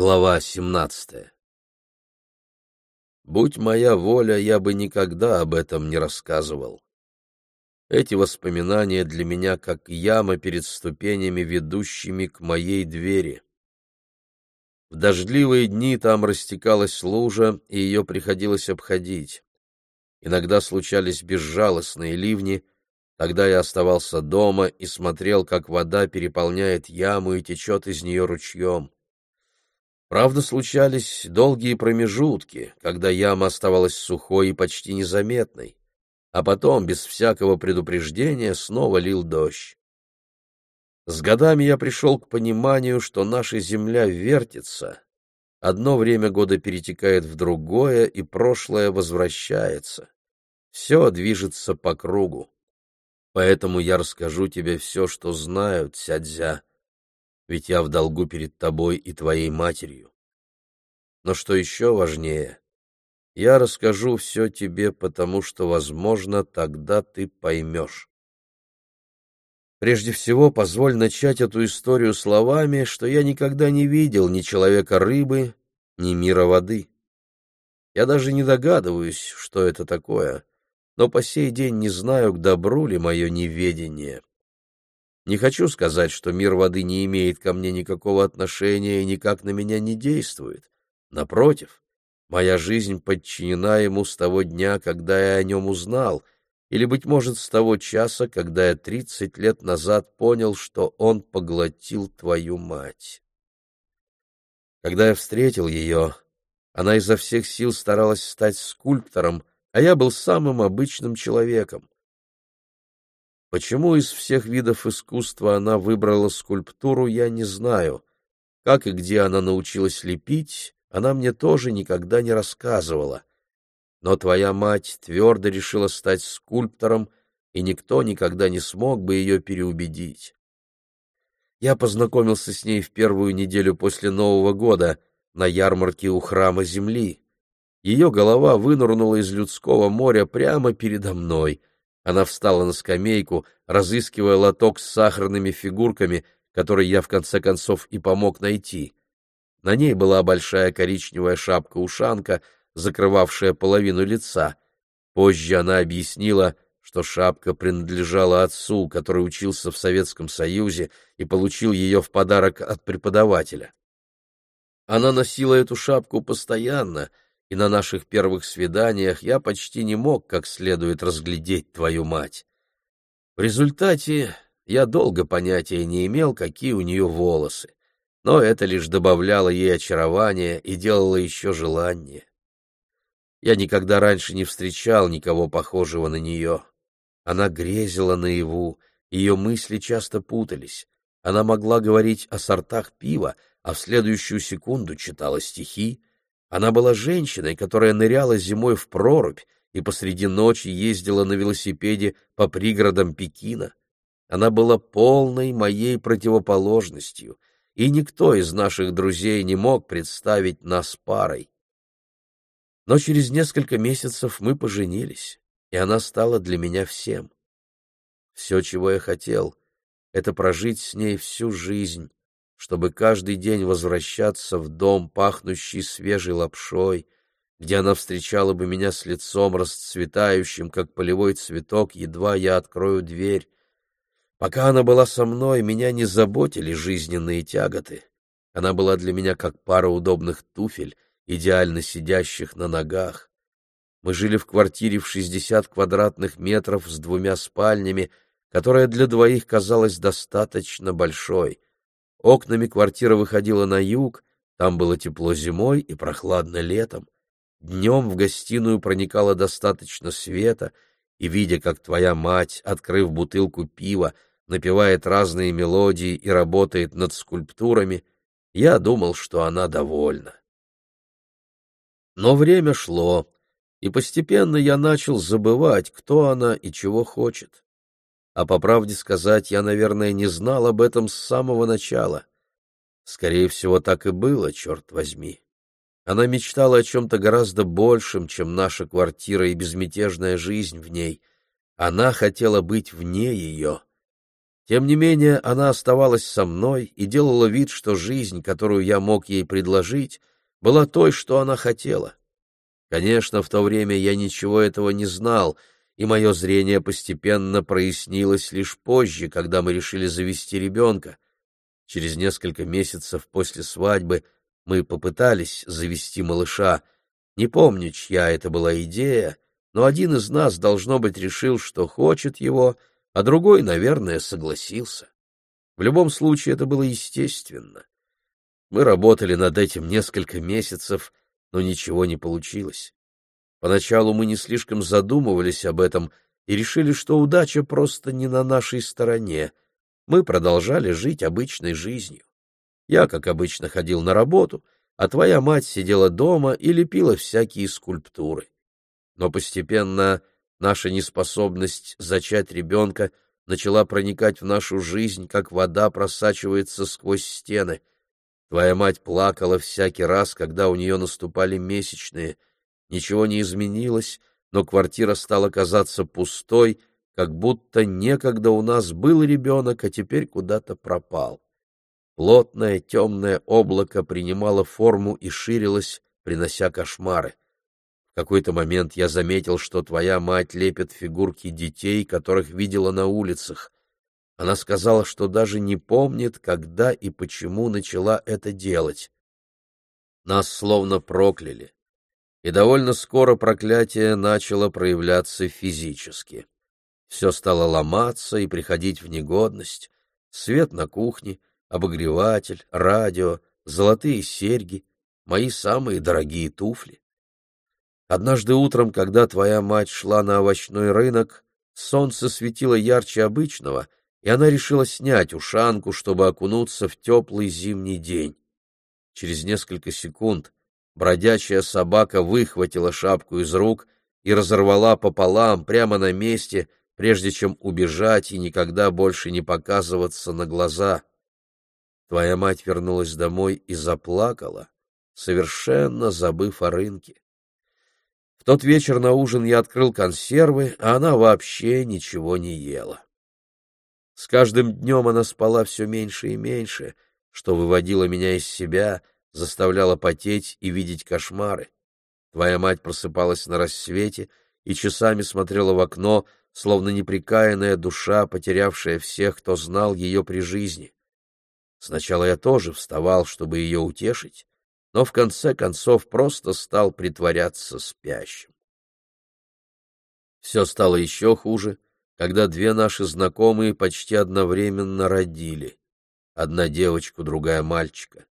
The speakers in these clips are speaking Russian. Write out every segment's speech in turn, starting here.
Глава 17 Будь моя воля, я бы никогда об этом не рассказывал. Эти воспоминания для меня как яма перед ступенями, ведущими к моей двери. В дождливые дни там растекалась лужа, и ее приходилось обходить. Иногда случались безжалостные ливни, тогда я оставался дома и смотрел, как вода переполняет яму и течет из нее ручьем. Правда, случались долгие промежутки, когда яма оставалась сухой и почти незаметной, а потом, без всякого предупреждения, снова лил дождь. С годами я пришел к пониманию, что наша земля вертится, одно время года перетекает в другое, и прошлое возвращается. Все движется по кругу. Поэтому я расскажу тебе все, что знаю, Цядзя, ведь я в долгу перед тобой и твоей матерью. Но что еще важнее, я расскажу все тебе, потому что, возможно, тогда ты поймешь. Прежде всего, позволь начать эту историю словами, что я никогда не видел ни человека-рыбы, ни мира воды. Я даже не догадываюсь, что это такое, но по сей день не знаю, к добру ли мое неведение. Не хочу сказать, что мир воды не имеет ко мне никакого отношения и никак на меня не действует. Напротив, моя жизнь подчинена ему с того дня, когда я о нем узнал, или, быть может, с того часа, когда я тридцать лет назад понял, что он поглотил твою мать. Когда я встретил ее, она изо всех сил старалась стать скульптором, а я был самым обычным человеком. Почему из всех видов искусства она выбрала скульптуру, я не знаю. Как и где она научилась лепить, она мне тоже никогда не рассказывала. Но твоя мать твердо решила стать скульптором, и никто никогда не смог бы ее переубедить. Я познакомился с ней в первую неделю после Нового года на ярмарке у храма Земли. Ее голова вынырнула из людского моря прямо передо мной — она встала на скамейку, разыскивая лоток с сахарными фигурками, который я в конце концов и помог найти. На ней была большая коричневая шапка-ушанка, закрывавшая половину лица. Позже она объяснила, что шапка принадлежала отцу, который учился в Советском Союзе и получил ее в подарок от преподавателя. Она носила эту шапку постоянно — и на наших первых свиданиях я почти не мог как следует разглядеть твою мать. В результате я долго понятия не имел, какие у нее волосы, но это лишь добавляло ей очарования и делало еще желание. Я никогда раньше не встречал никого похожего на нее. Она грезила наяву, ее мысли часто путались. Она могла говорить о сортах пива, а в следующую секунду читала стихи, она была женщиной, которая ныряла зимой в прорубь и посреди ночи ездила на велосипеде по пригородам Пекина. Она была полной моей противоположностью, и никто из наших друзей не мог представить нас парой. Но через несколько месяцев мы поженились, и она стала для меня всем. Все, чего я хотел, — это прожить с ней всю жизнь, чтобы каждый день возвращаться в дом, пахнущий свежей лапшой, где она встречала бы меня с лицом расцветающим, как полевой цветок, едва я открою дверь. Пока она была со мной, меня не заботили жизненные тяготы. Она была для меня как пара удобных туфель, идеально сидящих на ногах. Мы жили в квартире в шестьдесят квадратных метров с двумя спальнями, которая для двоих казалась достаточно большой — Окнами квартира выходила на юг, там было тепло зимой и прохладно летом. Днем в гостиную проникало достаточно света, и, видя, как твоя мать, открыв бутылку пива, напевает разные мелодии и работает над скульптурами, я думал, что она довольна. Но время шло, и постепенно я начал забывать, кто она и чего хочет а по правде сказать, я, наверное, не знал об этом с самого начала. Скорее всего, так и было, черт возьми. Она мечтала о чем-то гораздо большем, чем наша квартира и безмятежная жизнь в ней. Она хотела быть вне ее. Тем не менее, она оставалась со мной и делала вид, что жизнь, которую я мог ей предложить, была той, что она хотела. Конечно, в то время я ничего этого не знал, и мое зрение постепенно прояснилось лишь позже, когда мы решили завести ребенка. Через несколько месяцев после свадьбы мы попытались завести малыша. Не помню, чья это была идея, но один из нас, должно быть, решил, что хочет его, а другой, наверное, согласился. В любом случае, это было естественно. Мы работали над этим несколько месяцев, но ничего не получилось. Поначалу мы не слишком задумывались об этом и решили, что удача просто не на нашей стороне. Мы продолжали жить обычной жизнью. Я, как обычно, ходил на работу, а твоя мать сидела дома и лепила всякие скульптуры. Но постепенно наша неспособность зачать ребенка начала проникать в нашу жизнь, как вода просачивается сквозь стены. Твоя мать плакала всякий раз, когда у нее наступали месячные — Ничего не изменилось, но квартира стала казаться пустой, как будто некогда у нас был ребенок, а теперь куда-то пропал. Плотное темное облако принимало форму и ширилось, принося кошмары. В какой-то момент я заметил, что твоя мать лепит фигурки детей, которых видела на улицах. Она сказала, что даже не помнит, когда и почему начала это делать. Нас словно прокляли и довольно скоро проклятие начало проявляться физически. Все стало ломаться и приходить в негодность. Свет на кухне, обогреватель, радио, золотые серьги, мои самые дорогие туфли. Однажды утром, когда твоя мать шла на овощной рынок, солнце светило ярче обычного, и она решила снять ушанку, чтобы окунуться в теплый зимний день. Через несколько секунд Бродячая собака выхватила шапку из рук и разорвала пополам прямо на месте, прежде чем убежать и никогда больше не показываться на глаза. Твоя мать вернулась домой и заплакала, совершенно забыв о рынке. В тот вечер на ужин я открыл консервы, а она вообще ничего не ела. С каждым днем она спала все меньше и меньше, что выводило меня из себя — заставляла потеть и видеть кошмары. Твоя мать просыпалась на рассвете и часами смотрела в окно, словно неприкаянная душа, потерявшая всех, кто знал ее при жизни. Сначала я тоже вставал, чтобы ее утешить, но в конце концов просто стал притворяться спящим. Все стало еще хуже, когда две наши знакомые почти одновременно родили. Одна девочку, другая мальчика.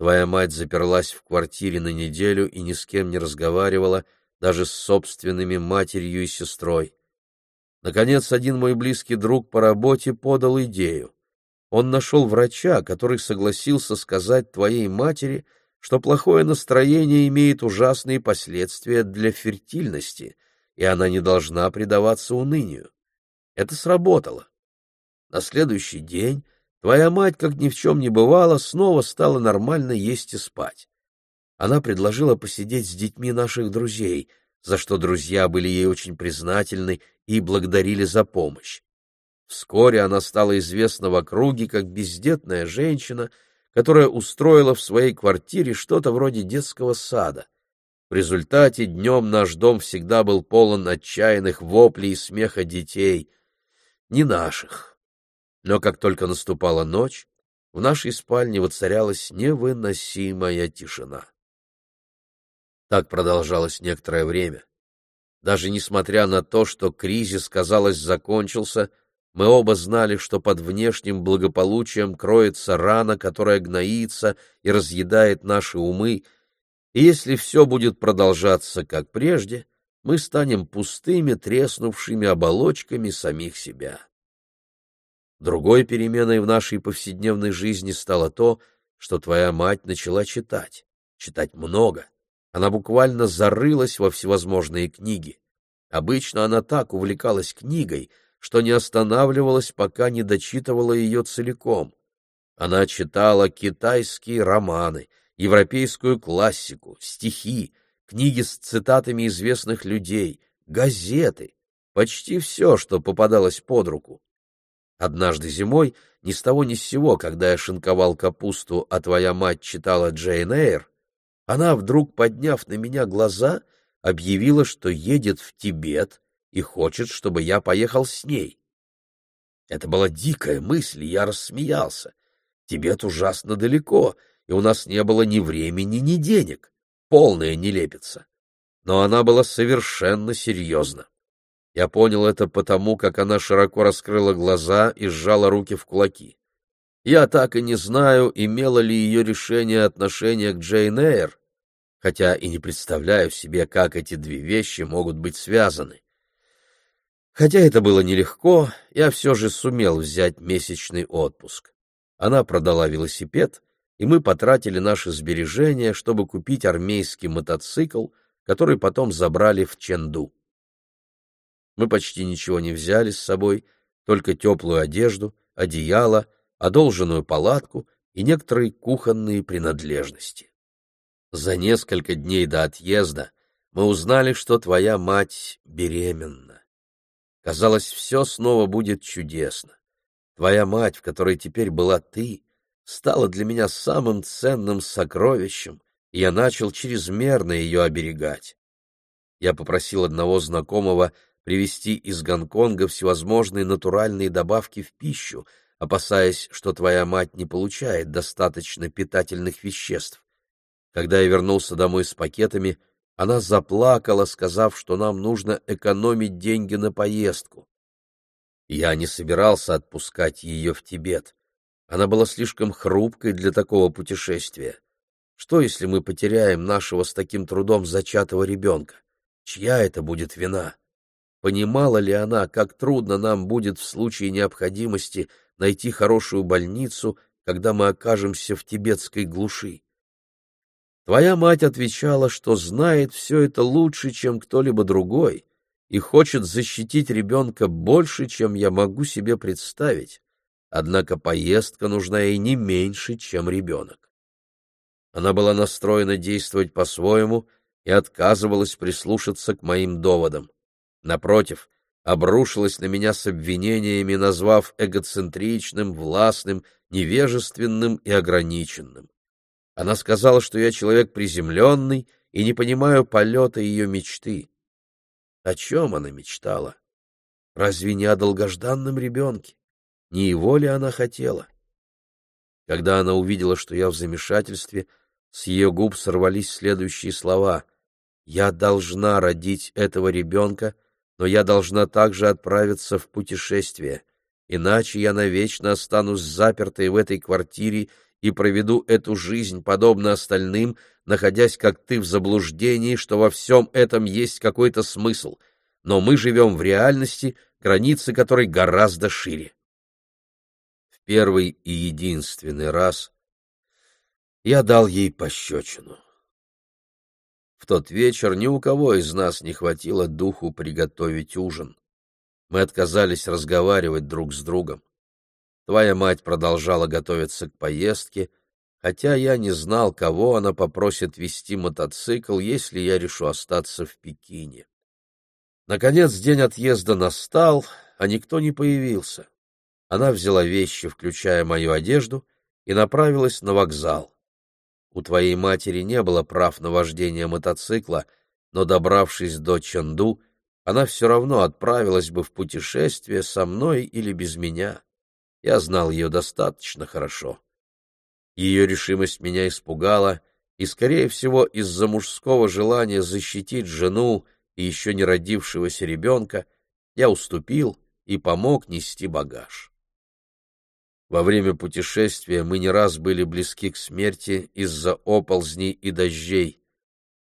Твоя мать заперлась в квартире на неделю и ни с кем не разговаривала, даже с собственными матерью и сестрой. Наконец, один мой близкий друг по работе подал идею. Он нашел врача, который согласился сказать твоей матери, что плохое настроение имеет ужасные последствия для фертильности, и она не должна предаваться унынию. Это сработало. На следующий день Твоя мать, как ни в чем не бывало, снова стала нормально есть и спать. Она предложила посидеть с детьми наших друзей, за что друзья были ей очень признательны и благодарили за помощь. Вскоре она стала известна в округе как бездетная женщина, которая устроила в своей квартире что-то вроде детского сада. В результате днем наш дом всегда был полон отчаянных воплей и смеха детей, не наших, но как только наступала ночь, в нашей спальне воцарялась невыносимая тишина. Так продолжалось некоторое время. Даже несмотря на то, что кризис, казалось, закончился, мы оба знали, что под внешним благополучием кроется рана, которая гноится и разъедает наши умы, и если все будет продолжаться как прежде, мы станем пустыми, треснувшими оболочками самих себя. Другой переменой в нашей повседневной жизни стало то, что твоя мать начала читать, читать много. Она буквально зарылась во всевозможные книги. Обычно она так увлекалась книгой, что не останавливалась, пока не дочитывала ее целиком. Она читала китайские романы, европейскую классику, стихи, книги с цитатами известных людей, газеты, почти все, что попадалось под руку. Однажды зимой, ни с того ни с сего, когда я шинковал капусту, а твоя мать читала Джейн Эйр, она, вдруг подняв на меня глаза, объявила, что едет в Тибет и хочет, чтобы я поехал с ней. Это была дикая мысль, и я рассмеялся. Тибет ужасно далеко, и у нас не было ни времени, ни денег. Полная нелепица. Но она была совершенно серьезна. Я понял это потому, как она широко раскрыла глаза и сжала руки в кулаки. Я так и не знаю, имело ли ее решение отношение к Джейн Эйр, хотя и не представляю себе, как эти две вещи могут быть связаны. Хотя это было нелегко, я все же сумел взять месячный отпуск. Она продала велосипед, и мы потратили наши сбережения, чтобы купить армейский мотоцикл, который потом забрали в Ченду. Мы почти ничего не взяли с собой, только теплую одежду, одеяло, одолженную палатку и некоторые кухонные принадлежности. За несколько дней до отъезда мы узнали, что твоя мать беременна. Казалось, все снова будет чудесно. Твоя мать, в которой теперь была ты, стала для меня самым ценным сокровищем, и я начал чрезмерно ее оберегать. Я попросил одного знакомого привезти из Гонконга всевозможные натуральные добавки в пищу, опасаясь, что твоя мать не получает достаточно питательных веществ. Когда я вернулся домой с пакетами, она заплакала, сказав, что нам нужно экономить деньги на поездку. Я не собирался отпускать ее в Тибет. Она была слишком хрупкой для такого путешествия. Что, если мы потеряем нашего с таким трудом зачатого ребенка? Чья это будет вина? Понимала ли она, как трудно нам будет в случае необходимости найти хорошую больницу, когда мы окажемся в тибетской глуши? Твоя мать отвечала, что знает все это лучше, чем кто-либо другой, и хочет защитить ребенка больше, чем я могу себе представить, однако поездка нужна ей не меньше, чем ребенок. Она была настроена действовать по-своему и отказывалась прислушаться к моим доводам. Напротив, обрушилась на меня с обвинениями, назвав эгоцентричным, властным, невежественным и ограниченным. Она сказала, что я человек приземленный и не понимаю полета ее мечты. О чем она мечтала? Разве не о долгожданном ребенке? Не его ли она хотела? Когда она увидела, что я в замешательстве, с ее губ сорвались следующие слова. «Я должна родить этого ребенка, но я должна также отправиться в путешествие, иначе я навечно останусь запертой в этой квартире и проведу эту жизнь, подобно остальным, находясь, как ты, в заблуждении, что во всем этом есть какой-то смысл, но мы живем в реальности, границы которой гораздо шире. В первый и единственный раз я дал ей пощечину. В тот вечер ни у кого из нас не хватило духу приготовить ужин. Мы отказались разговаривать друг с другом. Твоя мать продолжала готовиться к поездке, хотя я не знал, кого она попросит вести мотоцикл, если я решу остаться в Пекине. Наконец день отъезда настал, а никто не появился. Она взяла вещи, включая мою одежду, и направилась на вокзал. У твоей матери не было прав на вождение мотоцикла, но, добравшись до Чанду, она все равно отправилась бы в путешествие со мной или без меня. Я знал ее достаточно хорошо. Ее решимость меня испугала, и, скорее всего, из-за мужского желания защитить жену и еще не родившегося ребенка, я уступил и помог нести багаж. Во время путешествия мы не раз были близки к смерти из-за оползней и дождей.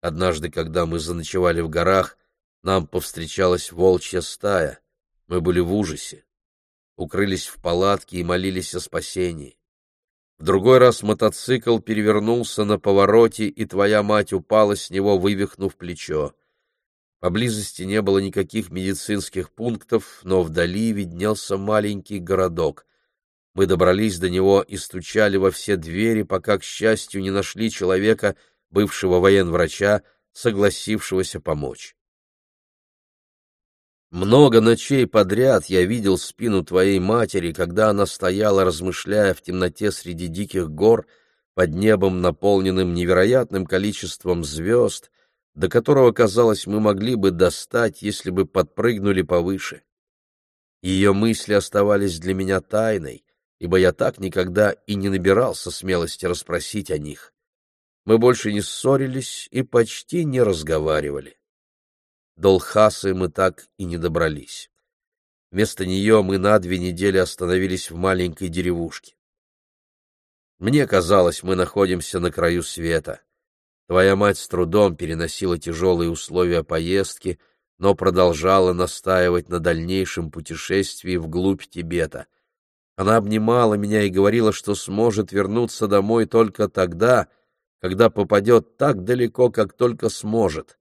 Однажды, когда мы заночевали в горах, нам повстречалась волчья стая. Мы были в ужасе укрылись в палатке и молились о спасении. В другой раз мотоцикл перевернулся на повороте, и твоя мать упала с него, вывихнув плечо. Поблизости не было никаких медицинских пунктов, но вдали виднелся маленький городок. Мы добрались до него и стучали во все двери, пока, к счастью, не нашли человека, бывшего военврача, согласившегося помочь. Много ночей подряд я видел спину твоей матери, когда она стояла, размышляя в темноте среди диких гор, под небом, наполненным невероятным количеством звезд, до которого, казалось, мы могли бы достать, если бы подпрыгнули повыше. Ее мысли оставались для меня тайной, ибо я так никогда и не набирался смелости расспросить о них. Мы больше не ссорились и почти не разговаривали. До Лхасы мы так и не добрались. Вместо нее мы на две недели остановились в маленькой деревушке. Мне казалось, мы находимся на краю света. Твоя мать с трудом переносила тяжелые условия поездки, но продолжала настаивать на дальнейшем путешествии вглубь Тибета. Она обнимала меня и говорила, что сможет вернуться домой только тогда, когда попадет так далеко, как только сможет.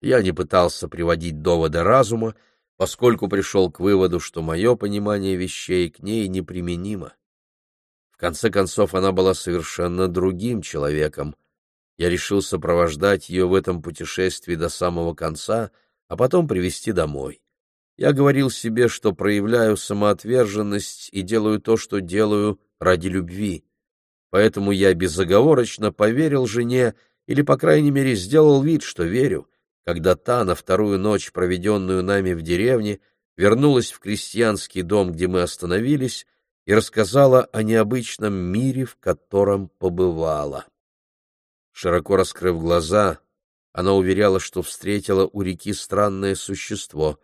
Я не пытался приводить доводы разума, поскольку пришел к выводу, что мое понимание вещей к ней неприменимо. В конце концов, она была совершенно другим человеком. Я решил сопровождать ее в этом путешествии до самого конца, а потом привести домой. Я говорил себе, что проявляю самоотверженность и делаю то, что делаю ради любви. Поэтому я безоговорочно поверил жене, или, по крайней мере, сделал вид, что верю, когда та на вторую ночь, проведенную нами в деревне, вернулась в крестьянский дом, где мы остановились, и рассказала о необычном мире, в котором побывала. Широко раскрыв глаза, она уверяла, что встретила у реки странное существо,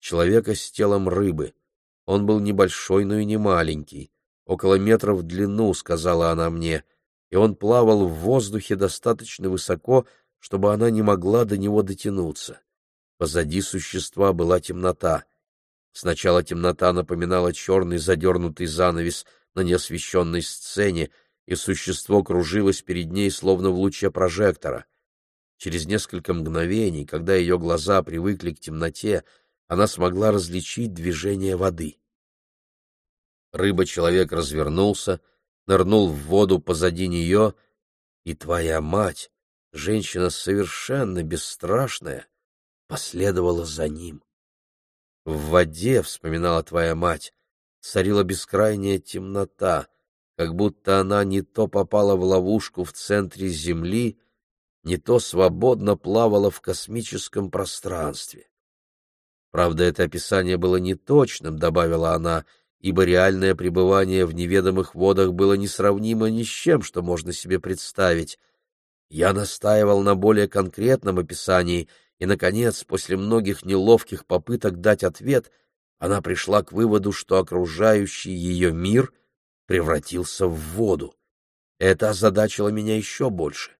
человека с телом рыбы. Он был небольшой, но и не маленький, около метра в длину, сказала она мне, и он плавал в воздухе достаточно высоко, чтобы она не могла до него дотянуться. Позади существа была темнота. Сначала темнота напоминала черный задернутый занавес на неосвещенной сцене, и существо кружилось перед ней, словно в луче прожектора. Через несколько мгновений, когда ее глаза привыкли к темноте, она смогла различить движение воды. Рыба-человек развернулся, нырнул в воду позади нее, и твоя мать, женщина совершенно бесстрашная, последовала за ним. В воде, — вспоминала твоя мать, — царила бескрайняя темнота, как будто она не то попала в ловушку в центре Земли, не то свободно плавала в космическом пространстве. Правда, это описание было неточным, — добавила она, — ибо реальное пребывание в неведомых водах было несравнимо ни с чем, что можно себе представить. Я настаивал на более конкретном описании, и, наконец, после многих неловких попыток дать ответ, она пришла к выводу, что окружающий ее мир превратился в воду. Это озадачило меня еще больше.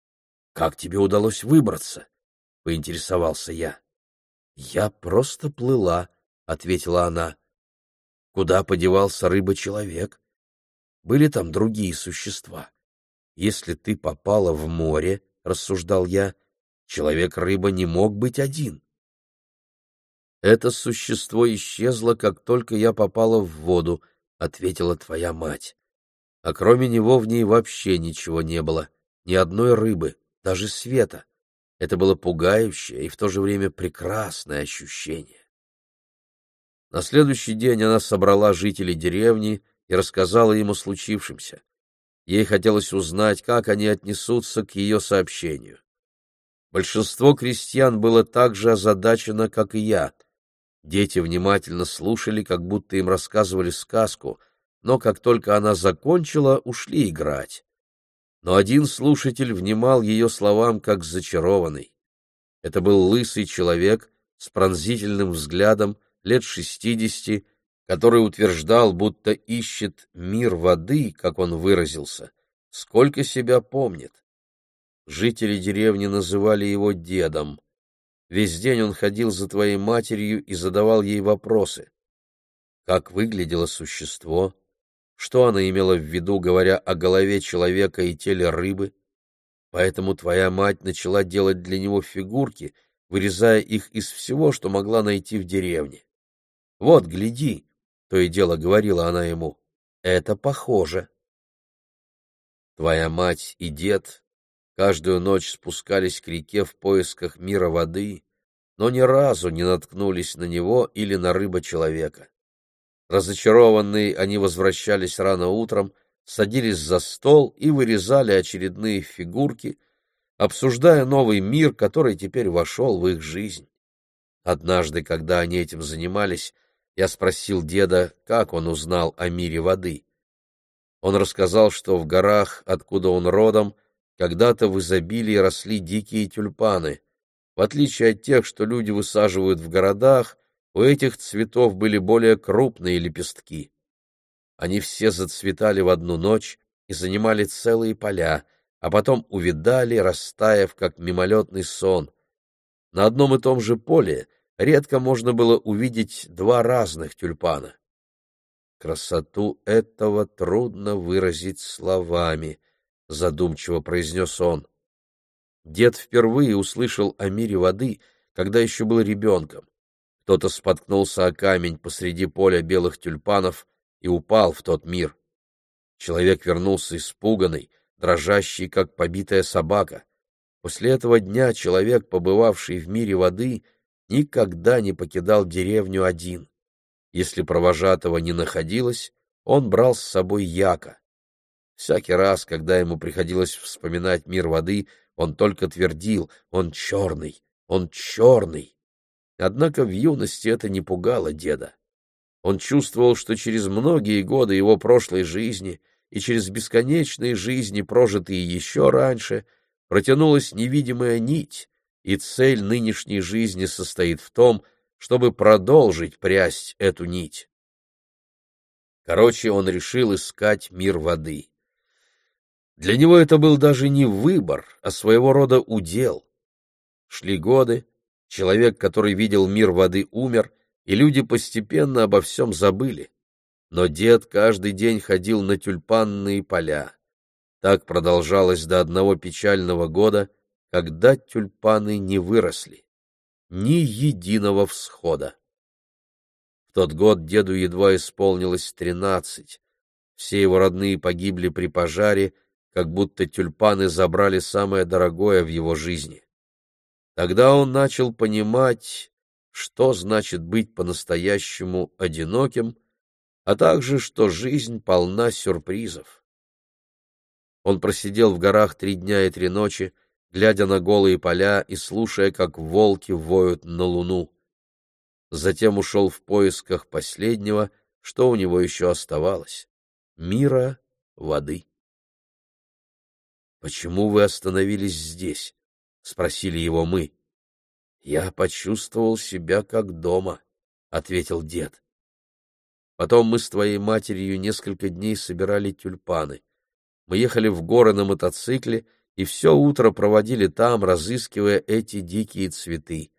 — Как тебе удалось выбраться? — поинтересовался я. — Я просто плыла, — ответила она. — Куда подевался рыба-человек? Были там другие существа. Если ты попала в море, — рассуждал я, — человек-рыба не мог быть один. Это существо исчезло, как только я попала в воду, — ответила твоя мать. А кроме него в ней вообще ничего не было, ни одной рыбы, даже света. Это было пугающее и в то же время прекрасное ощущение. На следующий день она собрала жителей деревни и рассказала им о случившемся. Ей хотелось узнать, как они отнесутся к ее сообщению. Большинство крестьян было так же озадачено, как и я. Дети внимательно слушали, как будто им рассказывали сказку, но как только она закончила, ушли играть. Но один слушатель внимал ее словам, как зачарованный. Это был лысый человек с пронзительным взглядом, лет шестидесяти, который утверждал, будто ищет мир воды, как он выразился, сколько себя помнит. Жители деревни называли его дедом. Весь день он ходил за твоей матерью и задавал ей вопросы. Как выглядело существо? Что она имела в виду, говоря о голове человека и теле рыбы? Поэтому твоя мать начала делать для него фигурки, вырезая их из всего, что могла найти в деревне. Вот, гляди, то и дело говорила она ему, — это похоже. Твоя мать и дед каждую ночь спускались к реке в поисках мира воды, но ни разу не наткнулись на него или на рыба-человека. Разочарованные они возвращались рано утром, садились за стол и вырезали очередные фигурки, обсуждая новый мир, который теперь вошел в их жизнь. Однажды, когда они этим занимались, я спросил деда, как он узнал о мире воды. Он рассказал, что в горах, откуда он родом, когда-то в изобилии росли дикие тюльпаны. В отличие от тех, что люди высаживают в городах, у этих цветов были более крупные лепестки. Они все зацветали в одну ночь и занимали целые поля, а потом увидали, растаяв, как мимолетный сон. На одном и том же поле редко можно было увидеть два разных тюльпана. Красоту этого трудно выразить словами, задумчиво произнес он. Дед впервые услышал о мире воды, когда еще был ребенком. Кто-то споткнулся о камень посреди поля белых тюльпанов и упал в тот мир. Человек вернулся испуганный, дрожащий, как побитая собака. После этого дня человек, побывавший в мире воды, никогда не покидал деревню один. Если провожатого не находилось, он брал с собой яка. Всякий раз, когда ему приходилось вспоминать мир воды, он только твердил «он черный, он черный». Однако в юности это не пугало деда. Он чувствовал, что через многие годы его прошлой жизни и через бесконечные жизни, прожитые еще раньше, протянулась невидимая нить, и цель нынешней жизни состоит в том, чтобы продолжить прясть эту нить. Короче, он решил искать мир воды. Для него это был даже не выбор, а своего рода удел. Шли годы, человек, который видел мир воды, умер, и люди постепенно обо всем забыли. Но дед каждый день ходил на тюльпанные поля. Так продолжалось до одного печального года, когда тюльпаны не выросли ни единого всхода. В тот год деду едва исполнилось тринадцать. Все его родные погибли при пожаре, как будто тюльпаны забрали самое дорогое в его жизни. Тогда он начал понимать, что значит быть по-настоящему одиноким, а также, что жизнь полна сюрпризов. Он просидел в горах три дня и три ночи, глядя на голые поля и слушая, как волки воют на луну. Затем ушел в поисках последнего, что у него еще оставалось — мира воды. «Почему вы остановились здесь?» — спросили его мы. «Я почувствовал себя как дома», — ответил дед. Потом мы с твоей матерью несколько дней собирали тюльпаны. Мы ехали в горы на мотоцикле — и все утро проводили там, разыскивая эти дикие цветы.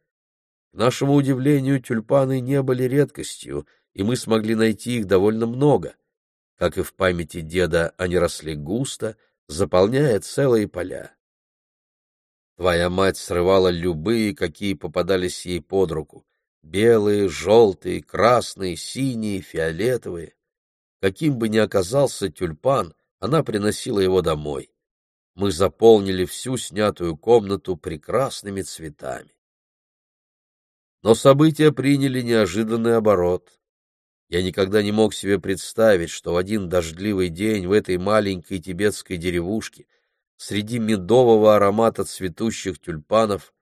К нашему удивлению, тюльпаны не были редкостью, и мы смогли найти их довольно много. Как и в памяти деда, они росли густо, заполняя целые поля. Твоя мать срывала любые, какие попадались ей под руку — белые, желтые, красные, синие, фиолетовые. Каким бы ни оказался тюльпан, она приносила его домой мы заполнили всю снятую комнату прекрасными цветами. Но события приняли неожиданный оборот. Я никогда не мог себе представить, что в один дождливый день в этой маленькой тибетской деревушке среди медового аромата цветущих тюльпанов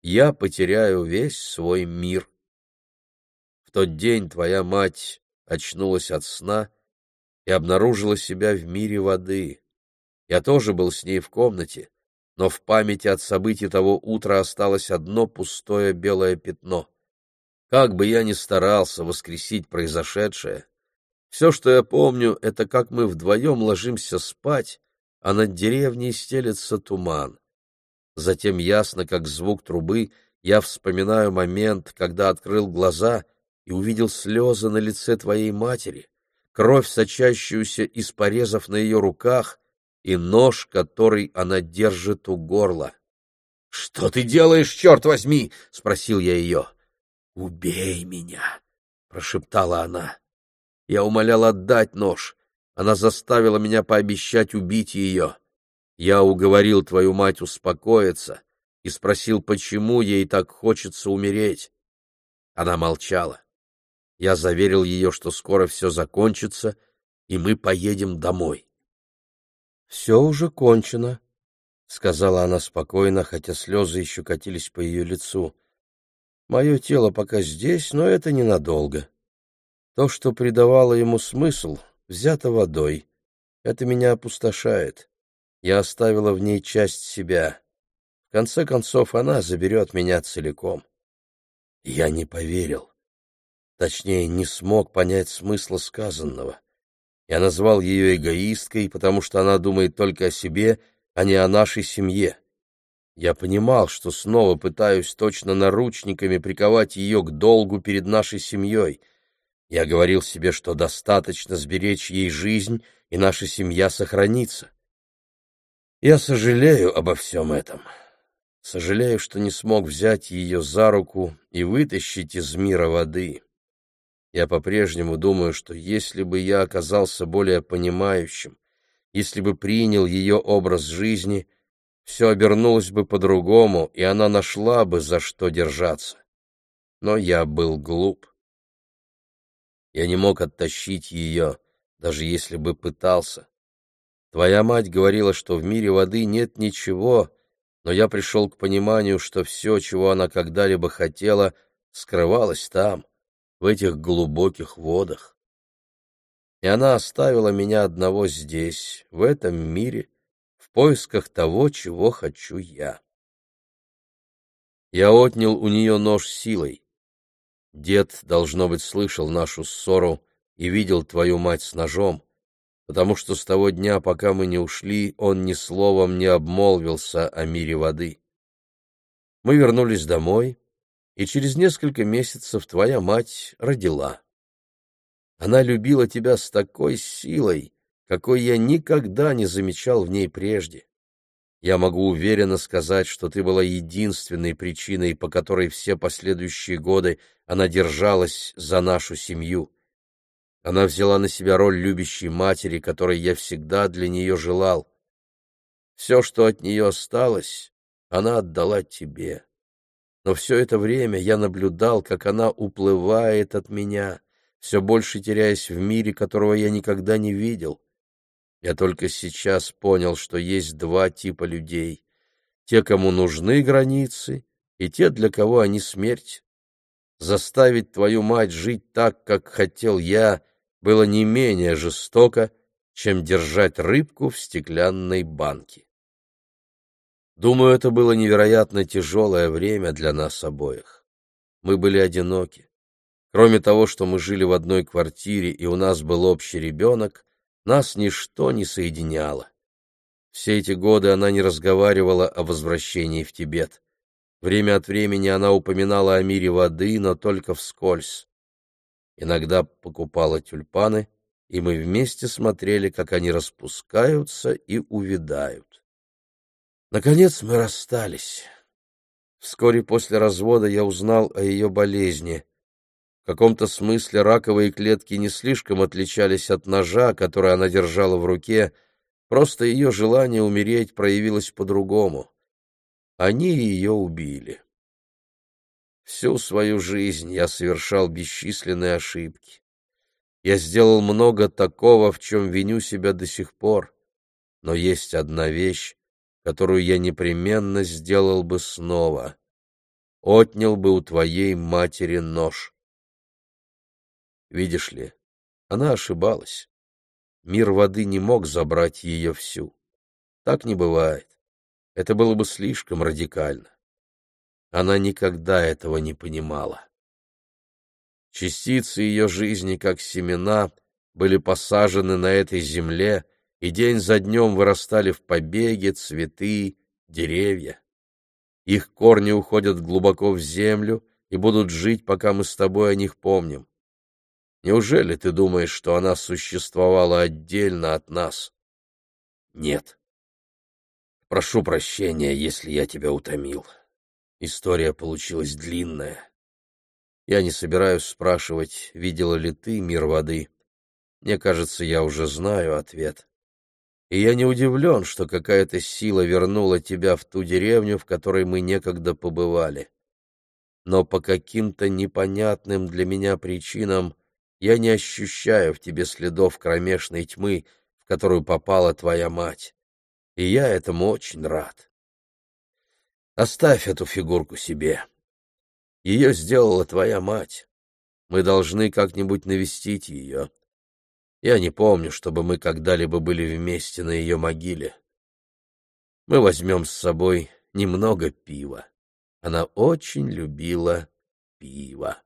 я потеряю весь свой мир. В тот день твоя мать очнулась от сна и обнаружила себя в мире воды. Я тоже был с ней в комнате, но в памяти от событий того утра осталось одно пустое белое пятно. Как бы я ни старался воскресить произошедшее, все, что я помню, это как мы вдвоем ложимся спать, а над деревней стелется туман. Затем ясно, как звук трубы, я вспоминаю момент, когда открыл глаза и увидел слезы на лице твоей матери, кровь, сочащуюся из порезов на ее руках, и нож, который она держит у горла. — Что ты делаешь, черт возьми? — спросил я ее. — Убей меня! — прошептала она. Я умолял отдать нож. Она заставила меня пообещать убить ее. Я уговорил твою мать успокоиться, и спросил, почему ей так хочется умереть. Она молчала. Я заверил ее, что скоро все закончится, и мы поедем домой. — Все уже кончено, — сказала она спокойно, хотя слезы еще катились по ее лицу. — Мое тело пока здесь, но это ненадолго. То, что придавало ему смысл, взято водой. Это меня опустошает. Я оставила в ней часть себя. В конце концов, она заберет меня целиком. Я не поверил. Точнее, не смог понять смысла сказанного. Я назвал ее эгоисткой, потому что она думает только о себе, а не о нашей семье. Я понимал, что снова пытаюсь точно наручниками приковать ее к долгу перед нашей семьей. Я говорил себе, что достаточно сберечь ей жизнь, и наша семья сохранится. Я сожалею обо всем этом. Сожалею, что не смог взять ее за руку и вытащить из мира воды. Я по-прежнему думаю, что если бы я оказался более понимающим, если бы принял ее образ жизни, все обернулось бы по-другому, и она нашла бы за что держаться. Но я был глуп. Я не мог оттащить ее, даже если бы пытался. Твоя мать говорила, что в мире воды нет ничего, но я пришел к пониманию, что все, чего она когда-либо хотела, скрывалось там, в этих глубоких водах. И она оставила меня одного здесь, в этом мире, в поисках того, чего хочу я. Я отнял у нее нож силой. Дед, должно быть, слышал нашу ссору и видел твою мать с ножом, потому что с того дня, пока мы не ушли, он ни словом не обмолвился о мире воды. Мы вернулись домой, и через несколько месяцев твоя мать родила. Она любила тебя с такой силой, какой я никогда не замечал в ней прежде. Я могу уверенно сказать, что ты была единственной причиной, по которой все последующие годы она держалась за нашу семью. Она взяла на себя роль любящей матери, которой я всегда для нее желал. Все, что от нее осталось, она отдала тебе. Но все это время я наблюдал, как она уплывает от меня, все больше теряясь в мире, которого я никогда не видел. Я только сейчас понял, что есть два типа людей. Те, кому нужны границы, и те, для кого они смерть. Заставить твою мать жить так, как хотел я, было не менее жестоко, чем держать рыбку в стеклянной банке. Думаю, это было невероятно тяжелое время для нас обоих. Мы были одиноки. Кроме того, что мы жили в одной квартире и у нас был общий ребенок, нас ничто не соединяло. Все эти годы она не разговаривала о возвращении в Тибет. Время от времени она упоминала о мире воды, но только вскользь. Иногда покупала тюльпаны, и мы вместе смотрели, как они распускаются и увядают. Наконец мы расстались. Вскоре после развода я узнал о ее болезни. В каком-то смысле раковые клетки не слишком отличались от ножа, который она держала в руке, просто ее желание умереть проявилось по-другому. Они ее убили. Всю свою жизнь я совершал бесчисленные ошибки. Я сделал много такого, в чем виню себя до сих пор. Но есть одна вещь, которую я непременно сделал бы снова. Отнял бы у твоей матери нож. Видишь ли, она ошибалась. Мир воды не мог забрать ее всю. Так не бывает. Это было бы слишком радикально. Она никогда этого не понимала. Частицы ее жизни, как семена, были посажены на этой земле, и день за днем вырастали в побеги, цветы, деревья. Их корни уходят глубоко в землю и будут жить, пока мы с тобой о них помним. Неужели ты думаешь, что она существовала отдельно от нас? Нет. Прошу прощения, если я тебя утомил. История получилась длинная. Я не собираюсь спрашивать, видела ли ты мир воды. Мне кажется, я уже знаю ответ. И я не удивлен, что какая-то сила вернула тебя в ту деревню, в которой мы некогда побывали. Но по каким-то непонятным для меня причинам я не ощущаю в тебе следов кромешной тьмы, в которую попала твоя мать. И я этому очень рад. Оставь эту фигурку себе. Ее сделала твоя мать. Мы должны как-нибудь навестить ее. Я не помню, чтобы мы когда-либо были вместе на ее могиле. Мы возьмем с собой немного пива. Она очень любила пиво.